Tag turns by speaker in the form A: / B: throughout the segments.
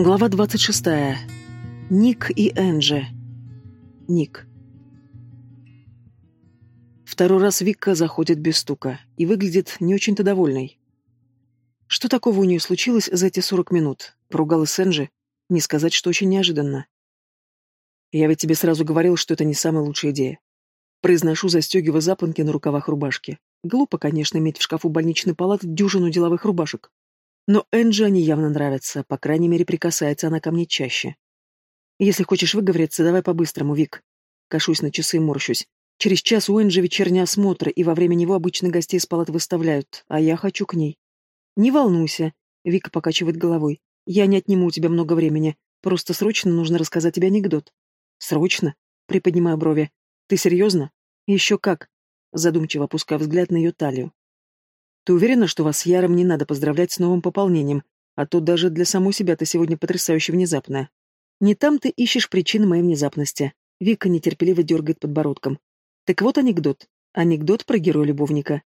A: Глава 26. Ник и Энджи. Ник. Второй раз Викка заходит без стука и выглядит не очень-то довольной. Что такого у нее случилось за эти 40 минут? Поругалась Энджи? Не сказать, что очень неожиданно. Я ведь тебе сразу говорил, что это не самая лучшая идея. Произношу, застегивая запонки на рукавах рубашки. Глупо, конечно, иметь в шкафу больничной палаты дюжину деловых рубашек. Но Энджи они явно нравятся, по крайней мере, прикасается она ко мне чаще. Если хочешь выговориться, давай по-быстрому, Вик. Кашусь на часы и морщусь. Через час у Энджи вечерний осмотр, и во время него обычно гостей из палат выставляют, а я хочу к ней. Не волнуйся, Вика покачивает головой. Я не отниму у тебя много времени. Просто срочно нужно рассказать тебе анекдот. Срочно? Приподнимаю брови. Ты серьезно? Еще как. Задумчиво опуская взгляд на ее талию. Ты уверена, что вас с Яром не надо поздравлять с новым пополнением, а то даже для самой себя ты сегодня потрясающе внезапная. Не там ты ищешь причины моей внезапности. Вика нетерпеливо дергает подбородком. Так вот анекдот. Анекдот про героя-любовника.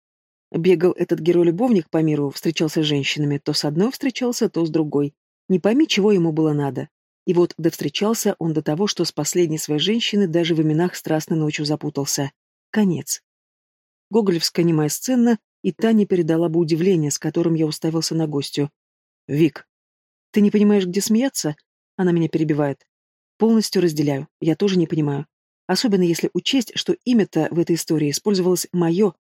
A: Бегал этот герой-любовник по миру, встречался с женщинами, то с одной встречался, то с другой. Не пойми, чего ему было надо. И вот довстречался он до того, что с последней своей женщины даже в именах страстной ночью запутался. Конец. Гоголевская немая сцена и Таня передала бы удивление, с которым я уставился на гостью. «Вик, ты не понимаешь, где смеяться?» Она меня перебивает. «Полностью разделяю. Я тоже не понимаю. Особенно если учесть, что имя-то в этой истории использовалось мое.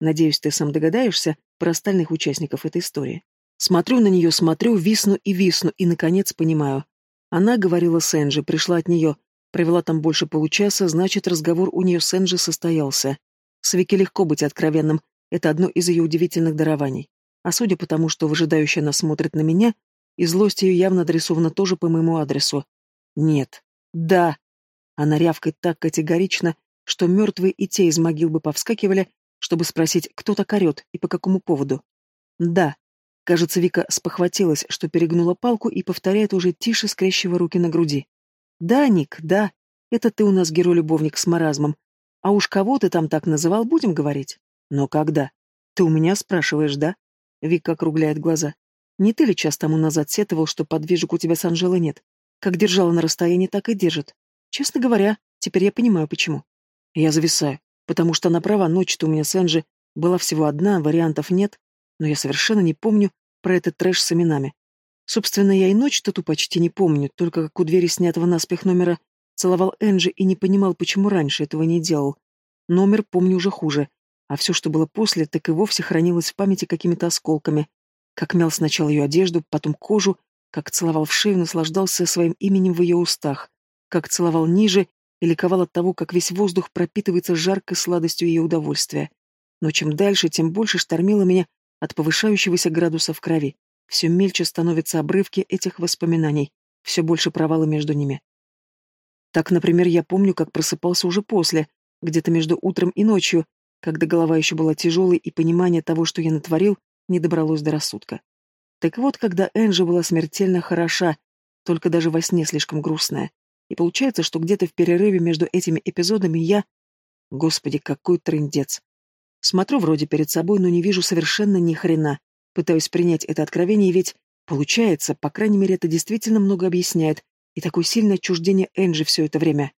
A: Надеюсь, ты сам догадаешься про остальных участников этой истории. Смотрю на нее, смотрю, висну и висну, и, наконец, понимаю. Она говорила с Энджи, пришла от нее, провела там больше получаса, значит, разговор у нее с Энджи состоялся. С Вики легко быть откровенным, это одно из ее удивительных дарований. А судя по тому, что выжидающая она смотрит на меня, и злость ее явно адресована тоже по моему адресу. Нет. Да. Она рявкает так категорично, что мертвые и те из могил бы повскакивали, чтобы спросить, кто так орет и по какому поводу. Да. Кажется, Вика спохватилась, что перегнула палку и повторяет уже тише, скрещивая руки на груди. Да, Ник, да. Это ты у нас герой-любовник с маразмом. А уж кого ты там так называл, будем говорить? Но когда? Ты у меня спрашиваешь, да? Вика округляет глаза. Не ты ли час тому назад сетовал, что подвижек у тебя с Анжелой нет? Как держала на расстоянии, так и держит. Честно говоря, теперь я понимаю, почему. Я зависаю, потому что она права, ночь-то у меня с Энджи была всего одна, вариантов нет, но я совершенно не помню про этот трэш с именами. Собственно, я и ночь-то ту почти не помню, только как у двери снятого наспех номера целовал Энджи и не понимал, почему раньше этого не делал. Номер помню уже хуже а все, что было после, так и вовсе хранилось в памяти какими-то осколками. Как мял сначала ее одежду, потом кожу, как целовал в шею, наслаждался своим именем в ее устах, как целовал ниже и ликовал от того, как весь воздух пропитывается жаркой сладостью ее удовольствия. Но чем дальше, тем больше штормило меня от повышающегося градуса в крови. Все мельче становятся обрывки этих воспоминаний, все больше провала между ними. Так, например, я помню, как просыпался уже после, где-то между утром и ночью, когда голова еще была тяжелой и понимание того, что я натворил, не добралось до рассудка. Так вот, когда Энджи была смертельно хороша, только даже во сне слишком грустная. И получается, что где-то в перерыве между этими эпизодами я... Господи, какой трындец. Смотрю вроде перед собой, но не вижу совершенно ни хрена. Пытаюсь принять это откровение, ведь получается, по крайней мере, это действительно много объясняет, и такое сильное отчуждение Энджи все это время.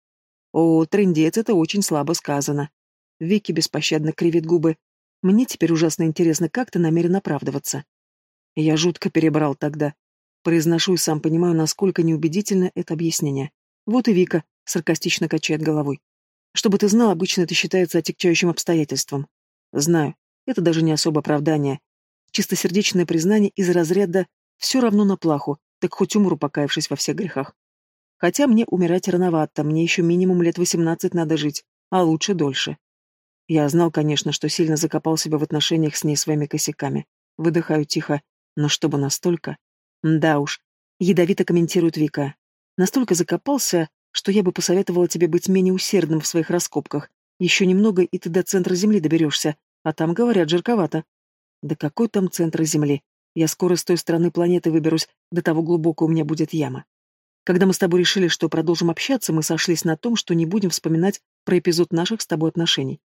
A: О, трындец, это очень слабо сказано. Вики беспощадно кривит губы. Мне теперь ужасно интересно, как ты намерен оправдываться. Я жутко перебрал тогда. Произношу и сам понимаю, насколько неубедительно это объяснение. Вот и Вика саркастично качает головой. Чтобы ты знал, обычно это считается отягчающим обстоятельством. Знаю, это даже не особо оправдание. Чистосердечное признание из разряда «все равно на плаху, так хоть умру, покаявшись во всех грехах». Хотя мне умирать рановато, мне еще минимум лет восемнадцать надо жить, а лучше дольше. Я знал, конечно, что сильно закопал себя в отношениях с ней своими косяками. Выдыхаю тихо, но чтобы настолько... Да уж, ядовито комментирует Вика. Настолько закопался, что я бы посоветовала тебе быть менее усердным в своих раскопках. Еще немного, и ты до центра Земли доберешься, а там, говорят, жарковато. Да какой там центр Земли? Я скоро с той стороны планеты выберусь, до того глубоко у меня будет яма. Когда мы с тобой решили, что продолжим общаться, мы сошлись на том, что не будем вспоминать про эпизод наших с тобой отношений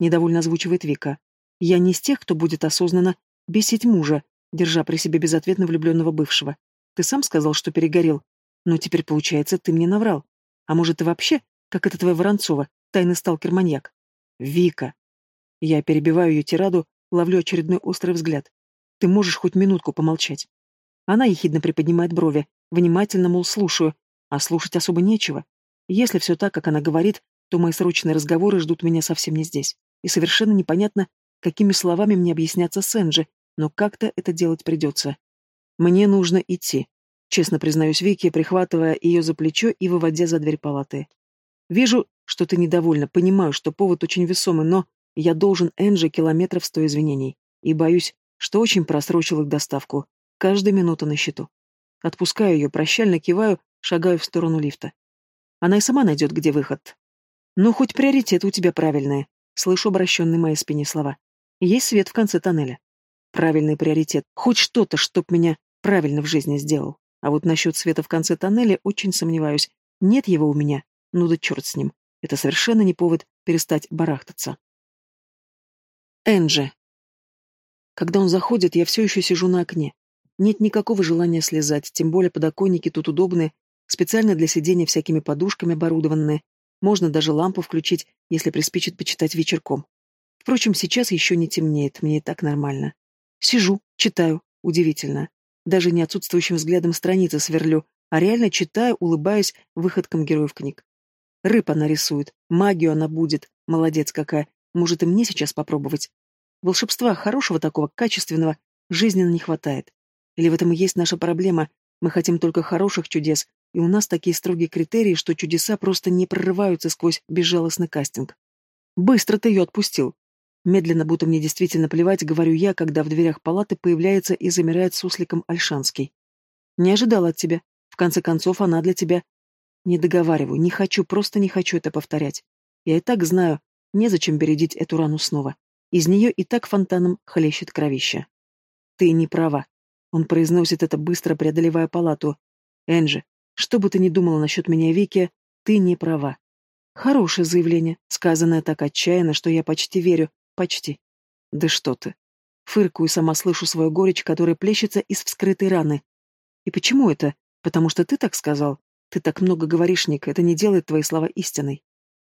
A: недовольно озвучивает Вика. Я не из тех, кто будет осознанно бесить мужа, держа при себе безответно влюбленного бывшего. Ты сам сказал, что перегорел. Но теперь, получается, ты мне наврал. А может, ты вообще, как это твоя Воронцова, тайный сталкер-маньяк? Вика. Я перебиваю ее тираду, ловлю очередной острый взгляд. Ты можешь хоть минутку помолчать. Она ехидно приподнимает брови, внимательно, мол, слушаю, а слушать особо нечего. Если все так, как она говорит, то мои срочные разговоры ждут меня совсем не здесь. И совершенно непонятно, какими словами мне объясняться с Энджи, но как-то это делать придется. Мне нужно идти. Честно признаюсь Вике, прихватывая ее за плечо и выводя за дверь палаты. Вижу, что ты недовольна, понимаю, что повод очень весомый, но я должен Энджи километров сто извинений. И боюсь, что очень просрочил их доставку. Каждая минута на счету. Отпускаю ее, прощально киваю, шагаю в сторону лифта. Она и сама найдет, где выход. Ну, хоть приоритеты у тебя правильные. Слышу обращенные моей спине слова. Есть свет в конце тоннеля. Правильный приоритет. Хоть что-то, чтоб меня правильно в жизни сделал. А вот насчет света в конце тоннеля очень сомневаюсь. Нет его у меня. Ну да черт с ним. Это совершенно не повод перестать барахтаться. Энджи. Когда он заходит, я все еще сижу на окне. Нет никакого желания слезать, тем более подоконники тут удобные, специально для сидения всякими подушками оборудованные. Можно даже лампу включить, если приспичит почитать вечерком. Впрочем, сейчас еще не темнеет, мне и так нормально. Сижу, читаю. Удивительно. Даже не отсутствующим взглядом страницы сверлю, а реально читаю, улыбаясь выходкам героев книг. Рыб она рисует, магию она будет, молодец какая. Может, и мне сейчас попробовать. Волшебства хорошего такого, качественного, жизненно не хватает. Или в этом и есть наша проблема, мы хотим только хороших чудес, и у нас такие строгие критерии, что чудеса просто не прорываются сквозь безжалостный кастинг. Быстро ты ее отпустил. Медленно, будто мне действительно плевать, говорю я, когда в дверях палаты появляется и замирает сусликом Альшанский. Не ожидал от тебя. В конце концов, она для тебя... Не договариваю, не хочу, просто не хочу это повторять. Я и так знаю, незачем бередить эту рану снова. Из нее и так фонтаном хлещет кровище. Ты не права. Он произносит это, быстро преодолевая палату. Энджи, что бы ты ни думала насчет меня, Вики, ты не права. Хорошее заявление, сказанное так отчаянно, что я почти верю, Почти. Да что ты. Фыркую, сама слышу свою горечь, которая плещется из вскрытой раны. И почему это? Потому что ты так сказал. Ты так много говоришь, Ник, это не делает твои слова истиной.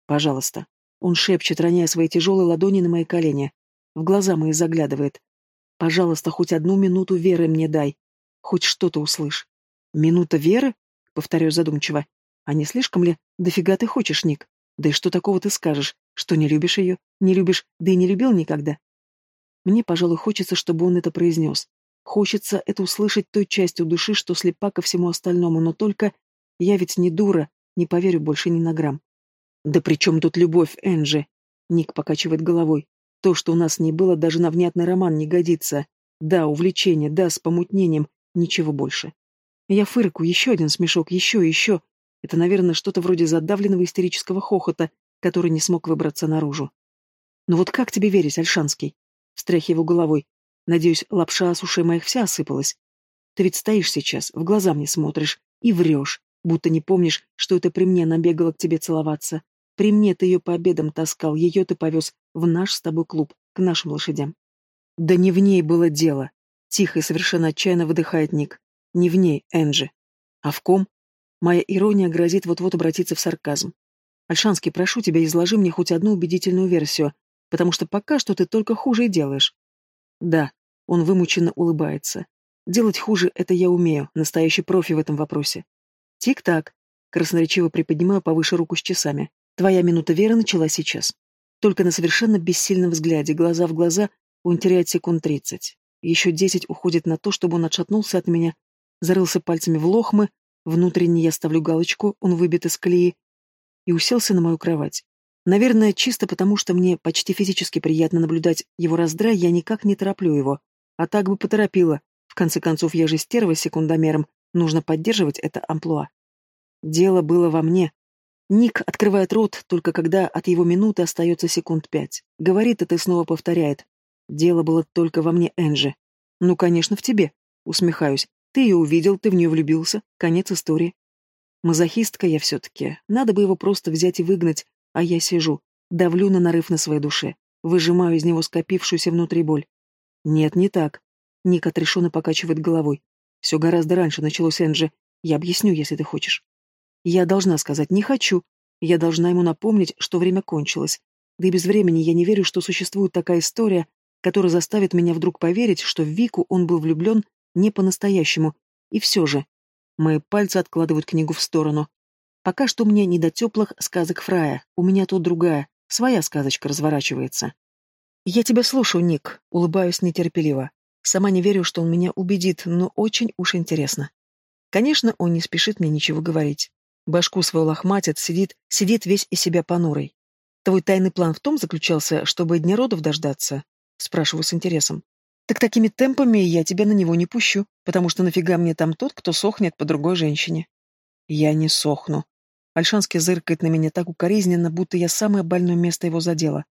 A: Пожалуйста. Он шепчет, роняя свои тяжелые ладони на мои колени. В глаза мои заглядывает. Пожалуйста, хоть одну минуту веры мне дай. Хоть что-то услышь. Минута веры? Повторяю задумчиво. А не слишком ли дофига ты хочешь, Ник? Да и что такого ты скажешь? Что не любишь ее? Не любишь, да и не любил никогда? Мне, пожалуй, хочется, чтобы он это произнес. Хочется это услышать той частью души, что слепа ко всему остальному, но только я ведь не дура, не поверю больше ни на грамм. Да при чем тут любовь, Энджи? Ник покачивает головой. То, что у нас не было, даже на внятный роман не годится. Да, увлечение, да, с помутнением, ничего больше. Я фыркаю, еще один смешок, еще, еще. Это, наверное, что-то вроде задавленного истерического хохота, который не смог выбраться наружу. «Ну вот как тебе верить, Альшанский?» Встряхиваю головой. Надеюсь, лапша с ушей моих вся осыпалась. Ты ведь стоишь сейчас, в глаза мне смотришь и врешь, будто не помнишь, что это при мне набегала к тебе целоваться. При мне ты ее по обедам таскал, ее ты повез в наш с тобой клуб, к нашим лошадям. Да не в ней было дело. Тихо и совершенно отчаянно выдыхает Ник. Не в ней, Энджи. А в ком? Моя ирония грозит вот-вот обратиться в сарказм. Альшанский, прошу тебя, изложи мне хоть одну убедительную версию, потому что пока что ты только хуже и делаешь. Да, он вымученно улыбается. Делать хуже — это я умею, настоящий профи в этом вопросе. Тик-так. Красноречиво приподнимаю повыше руку с часами. Твоя минута веры начала сейчас. Только на совершенно бессильном взгляде, глаза в глаза, он теряет секунд тридцать. Еще десять уходит на то, чтобы он отшатнулся от меня, зарылся пальцами в лохмы, внутренне я ставлю галочку, он выбит из колеи, и уселся на мою кровать. Наверное, чисто потому, что мне почти физически приятно наблюдать его раздрай, я никак не тороплю его. А так бы поторопила. В конце концов, я же стерва секундомером. Нужно поддерживать это амплуа. Дело было во мне. Ник открывает рот, только когда от его минуты остается секунд пять. Говорит это и снова повторяет. Дело было только во мне, Энджи. Ну, конечно, в тебе. Усмехаюсь. Ты ее увидел, ты в нее влюбился. Конец истории. Мазохистка я все-таки. Надо бы его просто взять и выгнать, а я сижу, давлю на нарыв на своей душе, выжимаю из него скопившуюся внутри боль. Нет, не так. Ник отрешенно покачивает головой. Все гораздо раньше началось, Энджи. Я объясню, если ты хочешь. Я должна сказать «не хочу». Я должна ему напомнить, что время кончилось. Да и без времени я не верю, что существует такая история, которая заставит меня вдруг поверить, что в Вику он был влюблен не по-настоящему. И все же. Мои пальцы откладывают книгу в сторону. Пока что мне не до теплых сказок Фрая. У меня тут другая, своя сказочка разворачивается. Я тебя слушаю, Ник, улыбаюсь нетерпеливо. Сама не верю, что он меня убедит, но очень уж интересно. Конечно, он не спешит мне ничего говорить. Башку свою лохматит, сидит, сидит весь из себя понурой. Твой тайный план в том заключался, чтобы дня родов дождаться? Спрашиваю с интересом. Так такими темпами я тебя на него не пущу, потому что нафига мне там тот, кто сохнет по другой женщине? Я не сохну. Альшанский зыркает на меня так укоризненно, будто я самое больное место его задела.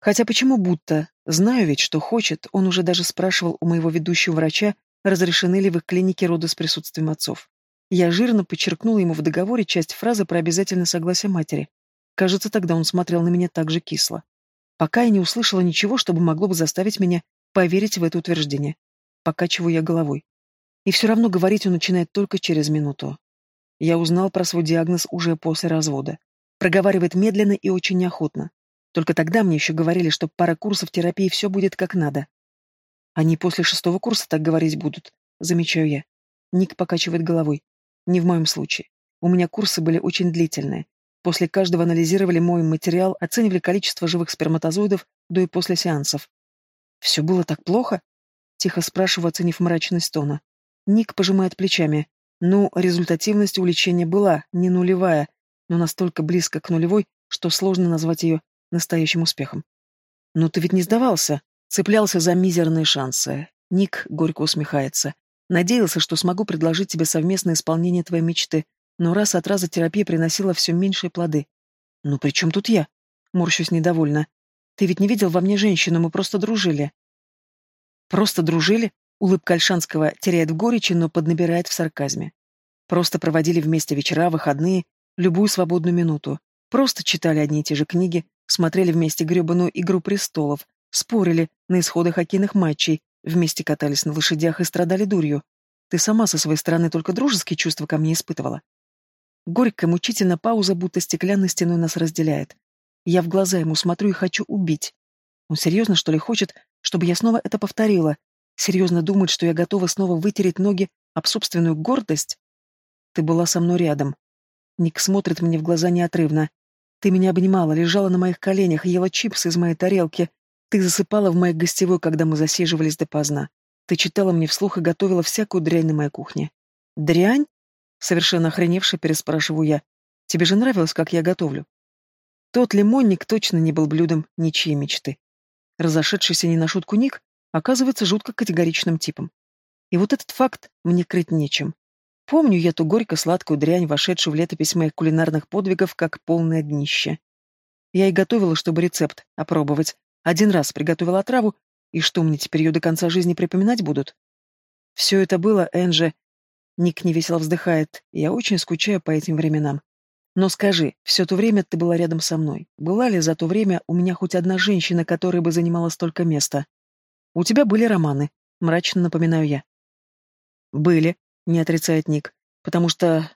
A: Хотя почему будто? Знаю ведь, что хочет. Он уже даже спрашивал у моего ведущего врача, разрешены ли в их клинике роды с присутствием отцов. Я жирно подчеркнула ему в договоре часть фразы про обязательное согласие матери. Кажется, тогда он смотрел на меня так же кисло. Пока я не услышала ничего, чтобы могло бы заставить меня поверить в это утверждение. Покачиваю я головой. И все равно говорить он начинает только через минуту. Я узнал про свой диагноз уже после развода. Проговаривает медленно и очень неохотно. Только тогда мне еще говорили, что пара курсов терапии все будет как надо. Они после шестого курса так говорить будут, замечаю я. Ник покачивает головой. Не в моем случае. У меня курсы были очень длительные. После каждого анализировали мой материал, оценивали количество живых сперматозоидов до и после сеансов. «Все было так плохо?» Тихо спрашиваю, оценив мрачность тона. Ник пожимает плечами. Ну, результативность у лечения была, не нулевая, но настолько близко к нулевой, что сложно назвать ее настоящим успехом. «Но ты ведь не сдавался?» Цеплялся за мизерные шансы. Ник горько усмехается. «Надеялся, что смогу предложить тебе совместное исполнение твоей мечты, но раз от раза терапия приносила все меньшие плоды. «Ну при чем тут я?» Морщусь недовольно. «Ты ведь не видел во мне женщину, мы просто дружили». «Просто дружили?» Улыбка Альшанского теряет в горечи, но поднабирает в сарказме. «Просто проводили вместе вечера, выходные, любую свободную минуту. Просто читали одни и те же книги, смотрели вместе гребаную «Игру престолов», спорили на исходы хоккейных матчей, вместе катались на лошадях и страдали дурью. Ты сама со своей стороны только дружеские чувства ко мне испытывала. Горькая, мучительная пауза, будто стеклянной стеной нас разделяет. Я в глаза ему смотрю и хочу убить. Он серьезно, что ли, хочет, чтобы я снова это повторила? Серьезно думает, что я готова снова вытереть ноги об собственную гордость? Ты была со мной рядом. Ник смотрит мне в глаза неотрывно. Ты меня обнимала, лежала на моих коленях, ела чипсы из моей тарелки. Ты засыпала в моей гостевой, когда мы засиживались допоздна. Ты читала мне вслух и готовила всякую дрянь на моей кухне. Дрянь? Совершенно охреневше переспрашиваю я. Тебе же нравилось, как я готовлю? Тот лимонник точно не был блюдом ничьей мечты. Разошедшийся не на шутку Ник оказывается жутко категоричным типом. И вот этот факт мне крыть нечем. Помню я ту горько-сладкую дрянь, вошедшую в летопись моих кулинарных подвигов, как полное днище. Я и готовила, чтобы рецепт опробовать. Один раз приготовила отраву, и что мне теперь ее до конца жизни припоминать будут? Все это было, Энже... Ник невесело вздыхает. Я очень скучаю по этим временам. Но скажи, все то время ты была рядом со мной. Была ли за то время у меня хоть одна женщина, которая бы занимала столько места? У тебя были романы, мрачно напоминаю я. Были, не отрицает Ник, потому что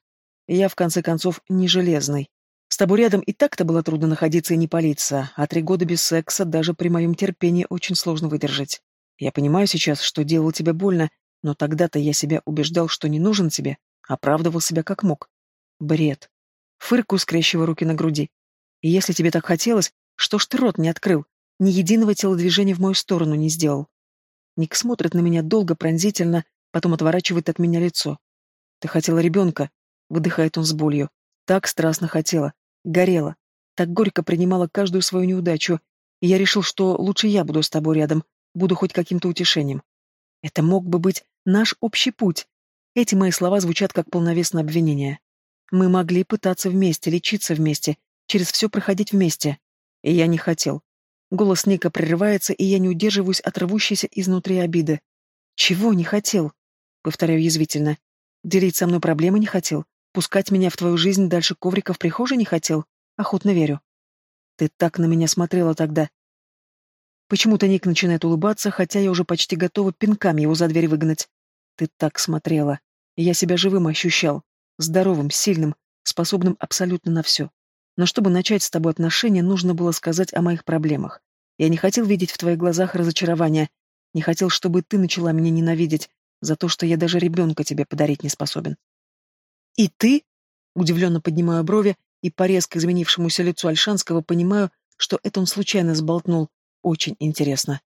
A: я, в конце концов, не железный. С тобой рядом и так-то было трудно находиться и не палиться, а три года без секса даже при моем терпении очень сложно выдержать. Я понимаю сейчас, что делал тебе больно, но тогда-то я себя убеждал, что не нужен тебе, оправдывал себя как мог. Бред. Фырку, скрещивая руки на груди. Если тебе так хотелось, что ж ты рот не открыл, ни единого телодвижения в мою сторону не сделал? Ник смотрит на меня долго, пронзительно, потом отворачивает от меня лицо. «Ты хотела ребенка?» — выдыхает он с болью. «Так страстно хотела. Горела. Так горько принимала каждую свою неудачу. И я решил, что лучше я буду с тобой рядом, буду хоть каким-то утешением. Это мог бы быть наш общий путь. Эти мои слова звучат как полновесное обвинение. Мы могли пытаться вместе, лечиться вместе, через все проходить вместе. И я не хотел. Голос Ника прерывается, и я не удерживаюсь от рвущейся изнутри обиды. Чего не хотел? Повторяю язвительно. Делить со мной проблемы не хотел. Пускать меня в твою жизнь дальше коврика в прихожей не хотел. Охотно верю. Ты так на меня смотрела тогда. Почему-то Ник начинает улыбаться, хотя я уже почти готова пинками его за дверь выгнать. Ты так смотрела. Я себя живым ощущал. Здоровым, сильным, способным абсолютно на все. Но чтобы начать с тобой отношения, нужно было сказать о моих проблемах. Я не хотел видеть в твоих глазах разочарования. Не хотел, чтобы ты начала меня ненавидеть за то, что я даже ребенка тебе подарить не способен. И ты? Удивленно поднимаю брови и по резко изменившемуся лицу Альшанского понимаю, что это он случайно сболтнул. Очень интересно.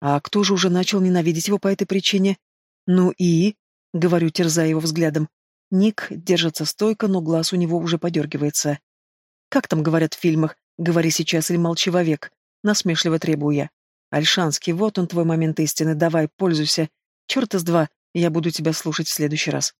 A: А кто же уже начал ненавидеть его по этой причине? Ну и... — говорю, терзая его взглядом. Ник держится стойко, но глаз у него уже подергивается. «Как там говорят в фильмах? Говори сейчас или молчи вовек?» Насмешливо требую я. «Альшанский, вот он твой момент истины, давай, пользуйся. Черт из два, я буду тебя слушать в следующий раз».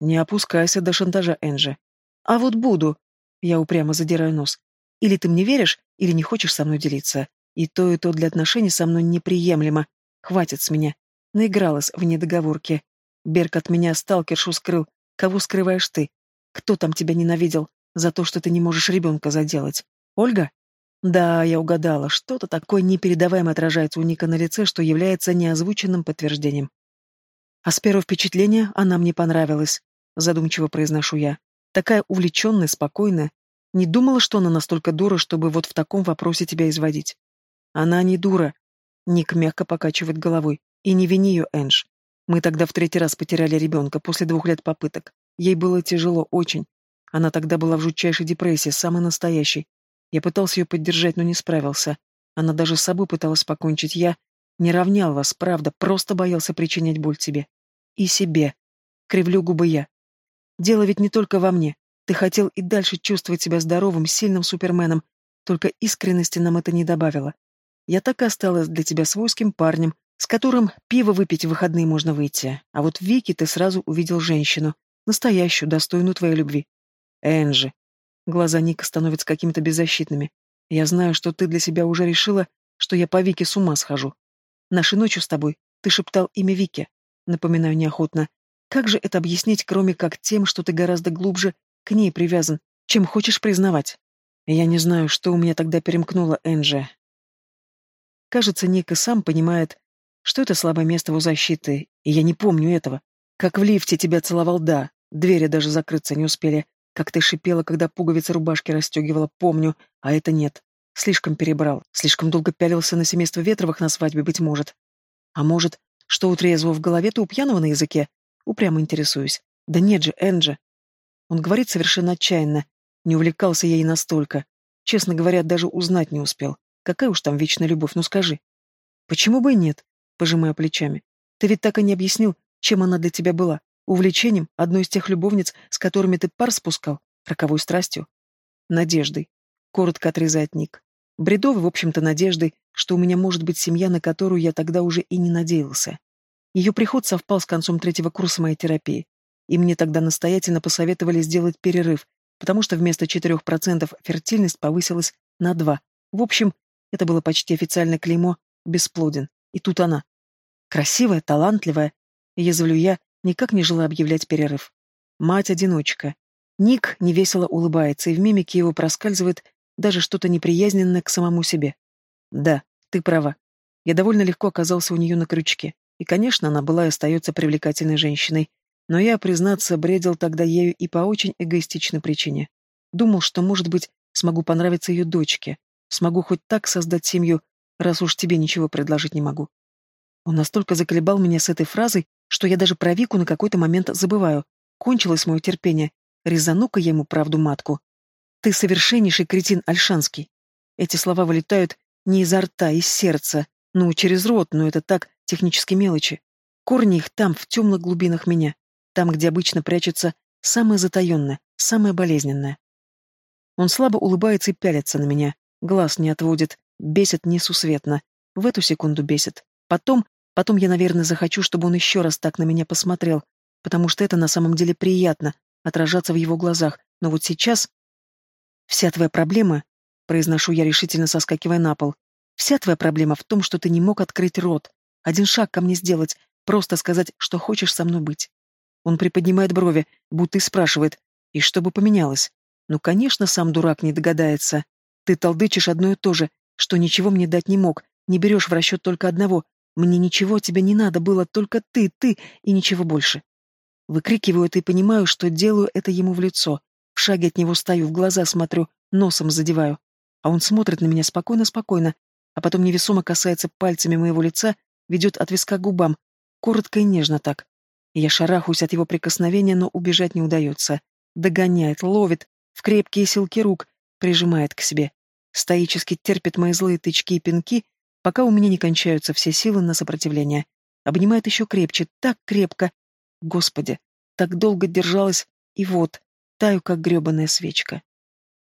A: «Не опускайся до шантажа, Энджи». «А вот буду». Я упрямо задираю нос. «Или ты мне веришь, или не хочешь со мной делиться. И то, и то для отношений со мной неприемлемо. Хватит с меня. Наигралась в недоговорке. Берг от меня сталкершу скрыл. Кого скрываешь ты? Кто там тебя ненавидел за то, что ты не можешь ребенка заделать? Ольга? Да, я угадала. Что-то такое непередаваемо отражается у Ника на лице, что является неозвученным подтверждением. А с первого впечатления она мне понравилась, задумчиво произношу я. Такая увлеченная, спокойная. Не думала, что она настолько дура, чтобы вот в таком вопросе тебя изводить. Она не дура. Ник мягко покачивает головой. И не вини ее, Эндж. Мы тогда в третий раз потеряли ребенка после двух лет попыток. Ей было тяжело, очень. Она тогда была в жутчайшей депрессии, самой настоящей. Я пытался ее поддержать, но не справился. Она даже с собой пыталась покончить. Я не равнял вас, правда, просто боялся причинять боль тебе. И себе. Кривлю губы я. Дело ведь не только во мне. Ты хотел и дальше чувствовать себя здоровым, сильным суперменом, только искренности нам это не добавило. Я так и осталась для тебя свойским парнем, с которым пиво выпить в выходные можно выйти. А вот в Вике ты сразу увидел женщину, настоящую, достойную твоей любви. Энджи. Глаза Ника становятся какими-то беззащитными. Я знаю, что ты для себя уже решила, что я по Вике с ума схожу. Нашей ночью с тобой ты шептал имя Вики. Напоминаю неохотно. Как же это объяснить, кроме как тем, что ты гораздо глубже к ней привязан, чем хочешь признавать? Я не знаю, что у меня тогда перемкнуло, Энджи. Кажется, Ник и сам понимает, что это слабое место его защиты, и я не помню этого. Как в лифте тебя целовал, да, двери даже закрыться не успели. Как ты шипела, когда пуговицы рубашки расстегивала, помню, а это нет. Слишком перебрал, слишком долго пялился на семейство Ветровых на свадьбе, быть может. А может, что у в голове, то у пьяного на языке? Упрямо интересуюсь. Да нет же, Энджи. Он говорит совершенно отчаянно. Не увлекался я ей настолько. Честно говоря, даже узнать не успел. Какая уж там вечная любовь, ну скажи. Почему бы и нет? Пожимая плечами. Ты ведь так и не объяснил, чем она для тебя была. Увлечением, одной из тех любовниц, с которыми ты пар спускал, роковой страстью. Надеждой. Коротко отрезает Ник. Бредовой, в общем-то, надеждой, что у меня может быть семья, на которую я тогда уже и не надеялся. Ее приход совпал с концом третьего курса моей терапии, и мне тогда настоятельно посоветовали сделать перерыв, потому что вместо 4% фертильность повысилась на 2. В общем, это было почти официальное клеймо «бесплоден». И тут она. Красивая, талантливая. Язвлю я, никак не желая объявлять перерыв. Мать-одиночка. Ник невесело улыбается, и в мимике его проскальзывает даже что-то неприязненное к самому себе. Да, ты права. Я довольно легко оказался у нее на крючке. И, конечно, она была и остается привлекательной женщиной. Но я, признаться, бредил тогда ею и по очень эгоистичной причине. Думал, что, может быть, смогу понравиться ее дочке. Смогу хоть так создать семью, раз уж тебе ничего предложить не могу. Он настолько заколебал меня с этой фразой, что я даже про Вику на какой-то момент забываю. Кончилось мое терпение. Резану-ка я ему правду матку. Ты совершеннейший кретин Альшанский. Эти слова вылетают не изо рта, из сердца. Ну, через рот, но это так, технически мелочи. Корни их там, в темных глубинах меня. Там, где обычно прячется самое затаенное, самое болезненное. Он слабо улыбается и пялится на меня. Глаз не отводит, Бесит несусветно. В эту секунду бесит. Потом, потом я, наверное, захочу, чтобы он еще раз так на меня посмотрел, потому что это на самом деле приятно, отражаться в его глазах. Но вот сейчас... Вся твоя проблема, произношу я решительно соскакивая на пол, вся твоя проблема в том, что ты не мог открыть рот, один шаг ко мне сделать, просто сказать, что хочешь со мной быть. Он приподнимает брови, будто и спрашивает, и что бы поменялось? Ну, конечно, сам дурак не догадается. Ты толдычишь одно и то же, что ничего мне дать не мог, не берешь в расчет только одного, Мне ничего тебе не надо было, только ты, ты и ничего больше. Выкрикиваю это и понимаю, что делаю это ему в лицо. В шаге от него стою, в глаза смотрю, носом задеваю. А он смотрит на меня спокойно-спокойно, а потом невесомо касается пальцами моего лица, ведет от виска к губам, коротко и нежно так. Я шарахаюсь от его прикосновения, но убежать не удается. Догоняет, ловит, в крепкие силки рук, прижимает к себе. Стоически терпит мои злые тычки и пинки, пока у меня не кончаются все силы на сопротивление. Обнимает еще крепче, так крепко. Господи, так долго держалась, и вот, таю, как гребаная свечка.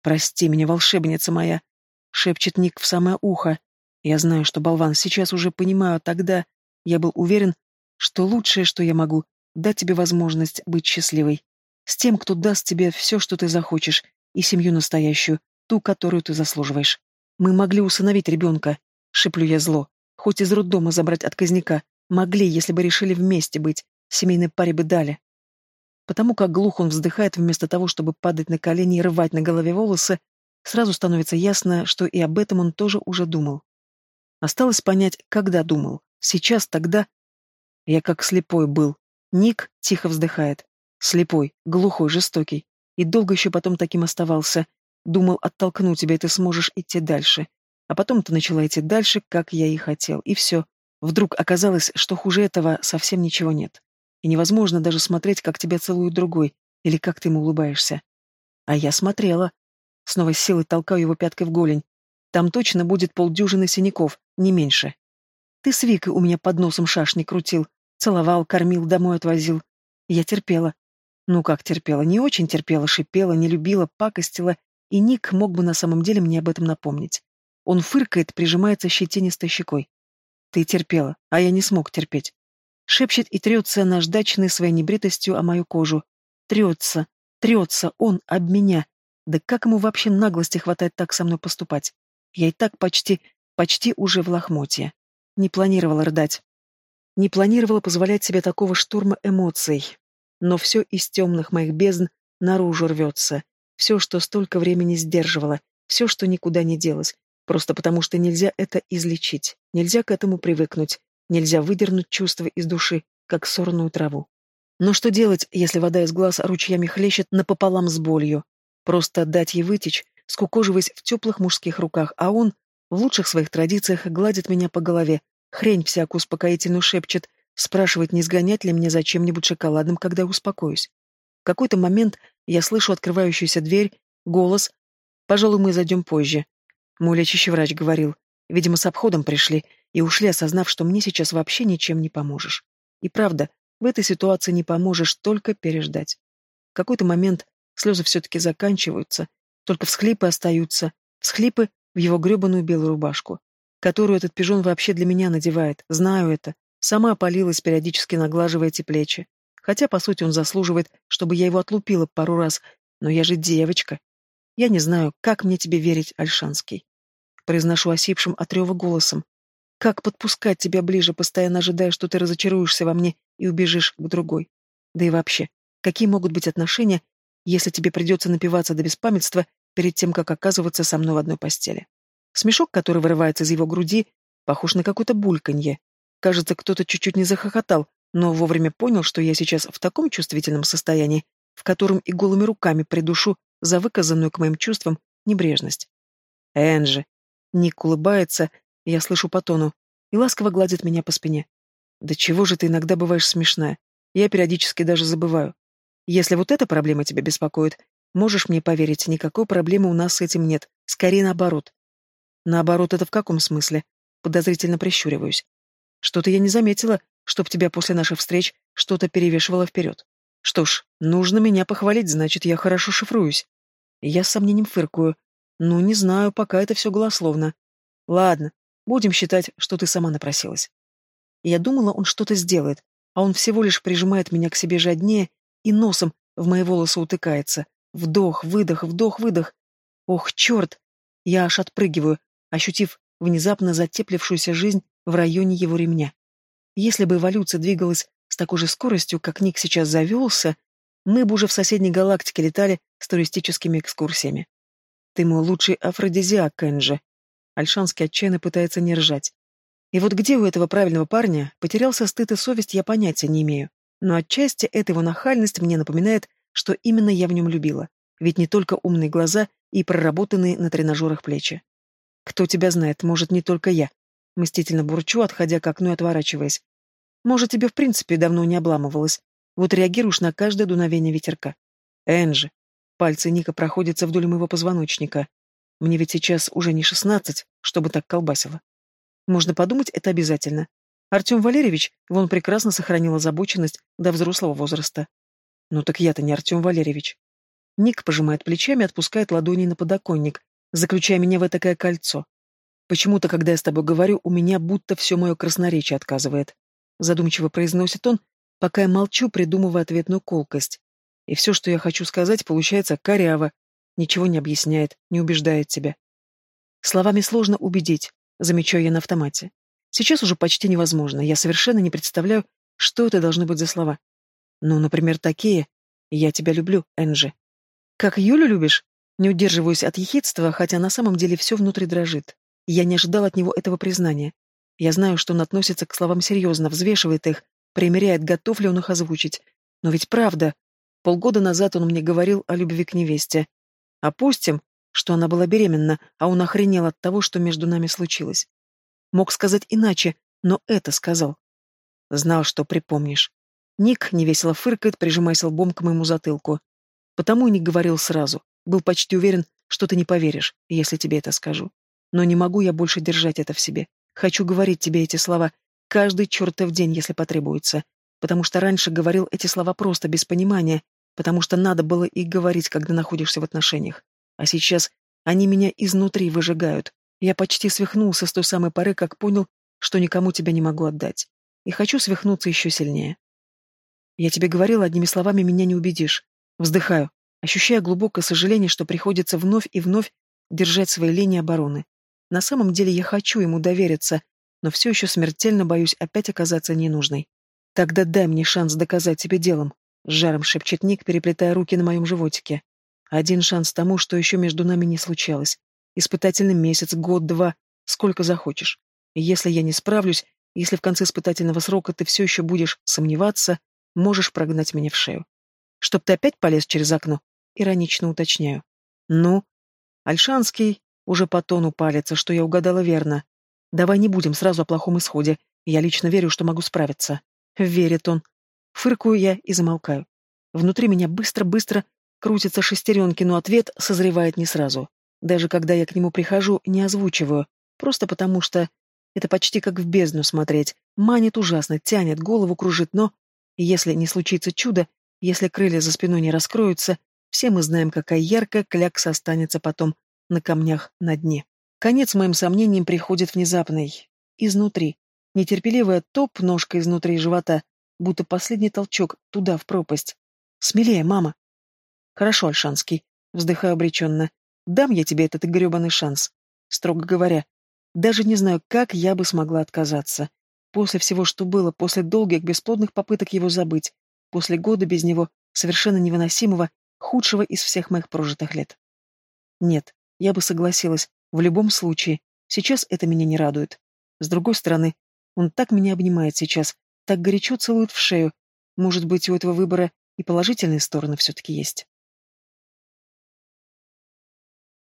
A: «Прости меня, волшебница моя!» — шепчет Ник в самое ухо. Я знаю, что болван, сейчас уже понимаю, тогда я был уверен, что лучшее, что я могу, дать тебе возможность быть счастливой. С тем, кто даст тебе все, что ты захочешь, и семью настоящую, ту, которую ты заслуживаешь. Мы могли усыновить ребенка, шиплю я зло, хоть из роддома забрать отказника, могли, если бы решили вместе быть, семейной паре бы дали. Потому как глух он вздыхает вместо того, чтобы падать на колени и рвать на голове волосы, сразу становится ясно, что и об этом он тоже уже думал. Осталось понять, когда думал. Сейчас, тогда... Я как слепой был. Ник тихо вздыхает. Слепой, глухой, жестокий. И долго еще потом таким оставался. Думал, оттолкну тебя, и ты сможешь идти дальше. А потом ты начала идти дальше, как я и хотел. И все. Вдруг оказалось, что хуже этого совсем ничего нет. И невозможно даже смотреть, как тебя целует другой, или как ты ему улыбаешься. А я смотрела. Снова с силой толкаю его пяткой в голень. Там точно будет полдюжины синяков, не меньше. Ты с Викой у меня под носом шашни крутил, целовал, кормил, домой отвозил. Я терпела. Ну как терпела? Не очень терпела, шипела, не любила, пакостила, и Ник мог бы на самом деле мне об этом напомнить. Он фыркает, прижимается щетинистой щекой. Ты терпела, а я не смог терпеть. Шепчет и трется наждачный своей небритостью о мою кожу. Трется, трется он об меня. Да как ему вообще наглости хватает так со мной поступать? Я и так почти, почти уже в лохмотье. Не планировала рыдать. Не планировала позволять себе такого штурма эмоций. Но все из темных моих бездн наружу рвется. Все, что столько времени сдерживало, все, что никуда не делось. Просто потому, что нельзя это излечить. Нельзя к этому привыкнуть. Нельзя выдернуть чувства из души, как сорную траву. Но что делать, если вода из глаз ручьями хлещет напополам с болью? Просто дать ей вытечь, скукоживаясь в теплых мужских руках, а он, в лучших своих традициях, гладит меня по голове, хрень всякую успокоительную шепчет, спрашивает, не сгонять ли мне за чем-нибудь шоколадным, когда успокоюсь. В какой-то момент я слышу открывающуюся дверь, голос. «Пожалуй, мы зайдем позже». Мой лечащий врач говорил. Видимо, с обходом пришли и ушли, осознав, что мне сейчас вообще ничем не поможешь. И правда, в этой ситуации не поможешь только переждать. В какой-то момент слезы все-таки заканчиваются, только всхлипы остаются, всхлипы в его гребаную белую рубашку, которую этот пижон вообще для меня надевает, знаю это. Сама опалилась, периодически наглаживая эти плечи. Хотя, по сути, он заслуживает, чтобы я его отлупила пару раз, но я же девочка. Я не знаю, как мне тебе верить, Альшанский. Произношу осипшим от рева голосом. Как подпускать тебя ближе, постоянно ожидая, что ты разочаруешься во мне и убежишь к другой? Да и вообще, какие могут быть отношения, если тебе придется напиваться до беспамятства перед тем, как оказываться со мной в одной постели. Смешок, который вырывается из его груди, похож на какое-то бульканье. Кажется, кто-то чуть-чуть не захохотал, но вовремя понял, что я сейчас в таком чувствительном состоянии, в котором и голыми руками придушу за выказанную к моим чувствам небрежность. Энджи. Ник улыбается, я слышу по тону, и ласково гладит меня по спине. Да чего же ты иногда бываешь смешная? Я периодически даже забываю. Если вот эта проблема тебя беспокоит, можешь мне поверить, никакой проблемы у нас с этим нет. Скорее наоборот. Наоборот, это в каком смысле? Подозрительно прищуриваюсь. Что-то я не заметила, чтоб тебя после наших встреч что-то перевешивало вперед. Что ж, нужно меня похвалить, значит, я хорошо шифруюсь. Я с сомнением фыркую. Ну, не знаю, пока это все голословно. Ладно, будем считать, что ты сама напросилась. Я думала, он что-то сделает, а он всего лишь прижимает меня к себе жаднее и носом в мои волосы утыкается. Вдох, выдох, вдох, выдох. Ох, черт! Я аж отпрыгиваю, ощутив внезапно затеплившуюся жизнь в районе его ремня. Если бы эволюция двигалась с такой же скоростью, как Ник сейчас завелся, мы бы уже в соседней галактике летали с туристическими экскурсиями. Ты мой лучший афродизиак, Кэнджи. Альшанский отчаянно пытается не ржать. И вот где у этого правильного парня потерялся стыд и совесть, я понятия не имею. Но отчасти эта его нахальность мне напоминает, что именно я в нем любила. Ведь не только умные глаза и проработанные на тренажерах плечи. Кто тебя знает, может, не только я. Мстительно бурчу, отходя к окну и отворачиваясь. Может, тебе в принципе давно не обламывалось. Вот реагируешь на каждое дуновение ветерка. Энджи. Пальцы Ника проходятся вдоль моего позвоночника. Мне ведь сейчас уже не шестнадцать, чтобы так колбасило. Можно подумать, это обязательно. Артем Валерьевич, вон прекрасно сохранил озабоченность до взрослого возраста. Ну так я-то не Артем Валерьевич. Ник пожимает плечами, отпускает ладони на подоконник, заключая меня в такое кольцо. Почему-то, когда я с тобой говорю, у меня будто все мое красноречие отказывает. Задумчиво произносит он, пока я молчу, придумывая ответную колкость. И все, что я хочу сказать, получается коряво, ничего не объясняет, не убеждает тебя. Словами сложно убедить, замечаю я на автомате. Сейчас уже почти невозможно, я совершенно не представляю, что это должны быть за слова. Ну, например, такие «Я тебя люблю, Энджи». «Как Юлю любишь?» Не удерживаюсь от ехидства, хотя на самом деле все внутри дрожит. Я не ожидал от него этого признания. Я знаю, что он относится к словам серьезно, взвешивает их, примеряет, готов ли он их озвучить. Но ведь правда. Полгода назад он мне говорил о любви к невесте. Опустим, что она была беременна, а он охренел от того, что между нами случилось. Мог сказать иначе, но это сказал. Знал, что припомнишь. Ник невесело фыркает, прижимаясь лбом к моему затылку. Потому и не говорил сразу. Был почти уверен, что ты не поверишь, если тебе это скажу. Но не могу я больше держать это в себе. Хочу говорить тебе эти слова каждый чертов день, если потребуется. Потому что раньше говорил эти слова просто, без понимания, потому что надо было их говорить, когда находишься в отношениях. А сейчас они меня изнутри выжигают. Я почти свихнулся с той самой поры, как понял, что никому тебя не могу отдать. И хочу свихнуться еще сильнее. Я тебе говорила, одними словами меня не убедишь. Вздыхаю, ощущая глубокое сожаление, что приходится вновь и вновь держать свои линии обороны. На самом деле я хочу ему довериться, но все еще смертельно боюсь опять оказаться ненужной. Тогда дай мне шанс доказать тебе делом, жаром шепчет Ник, переплетая руки на моем животике. Один шанс тому, что еще между нами не случалось. Испытательный месяц, год, два, сколько захочешь. Если я не справлюсь, если в конце испытательного срока ты все еще будешь сомневаться, можешь прогнать меня в шею. Чтоб ты опять полез через окно? Иронично уточняю. Ну? Альшанский уже по тону палится, что я угадала верно. Давай не будем сразу о плохом исходе. Я лично верю, что могу справиться. Верит он. Фыркую я и замолкаю. Внутри меня быстро-быстро крутятся шестеренки, но ответ созревает не сразу. Даже когда я к нему прихожу, не озвучиваю. Просто потому что это почти как в бездну смотреть. Манит ужасно, тянет, голову кружит, но... Если не случится чудо, если крылья за спиной не раскроются, все мы знаем, какая яркая клякса останется потом на камнях на дне. Конец моим сомнениям приходит внезапный. Изнутри. Нетерпеливая топ, ножка изнутри живота, будто последний толчок туда, в пропасть. Смелее, мама. Хорошо, Альшанский. Вздыхаю обреченно. Дам я тебе этот гребаный шанс. Строго говоря, даже не знаю, как я бы смогла отказаться. После всего, что было, после долгих бесплодных попыток его забыть, после года без него, совершенно невыносимого, худшего из всех моих прожитых лет. Нет, я бы согласилась, в любом случае. Сейчас это меня не радует. С другой стороны, он так меня обнимает сейчас, так горячо целует в шею. Может быть, у этого выбора и положительные стороны все-таки есть.